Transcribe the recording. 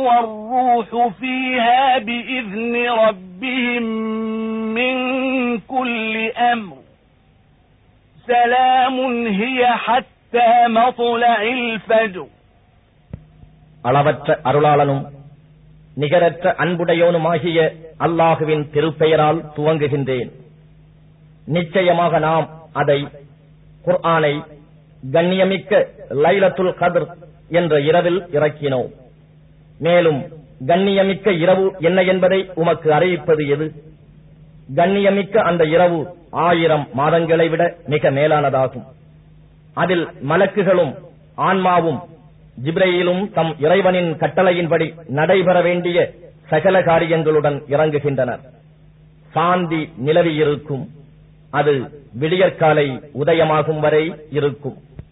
والروح فيها بإذن ربهم من كل أمر سلام هي حتى مطلع الفجر அளவற்ற அருளாளனும் நிகரற்ற அன்புடையோனுமாகிய அல்லாஹுவின் திருப்பெயரால் துவங்குகின்றேன் நிச்சயமாக நாம் அதை குர்ஆனை கண்ணியமிக்க லைலத்துல் கத்ர் என்ற இரவில் இறக்கினோம் மேலும் கண்ணியமிக்க இரவு என்ன என்பதை உமக்கு அறிவிப்பது எது? கண்ணியமிக்க அந்த இரவு ஆயிரம் மாதங்களை விட மிக மேலானதாகும். அதில் மலக்குகளும் ஆன்மாவும் ஜிப்ரையிலும் தம் இறைவனின் கட்டளையின்படி நடைபெற வேண்டிய சகல காரியங்களுடன் இறங்குகின்றனர். சாந்தி நிலவி இருக்கும் அது விடியற்காலை உதயமாகும் வரை இருக்கும்.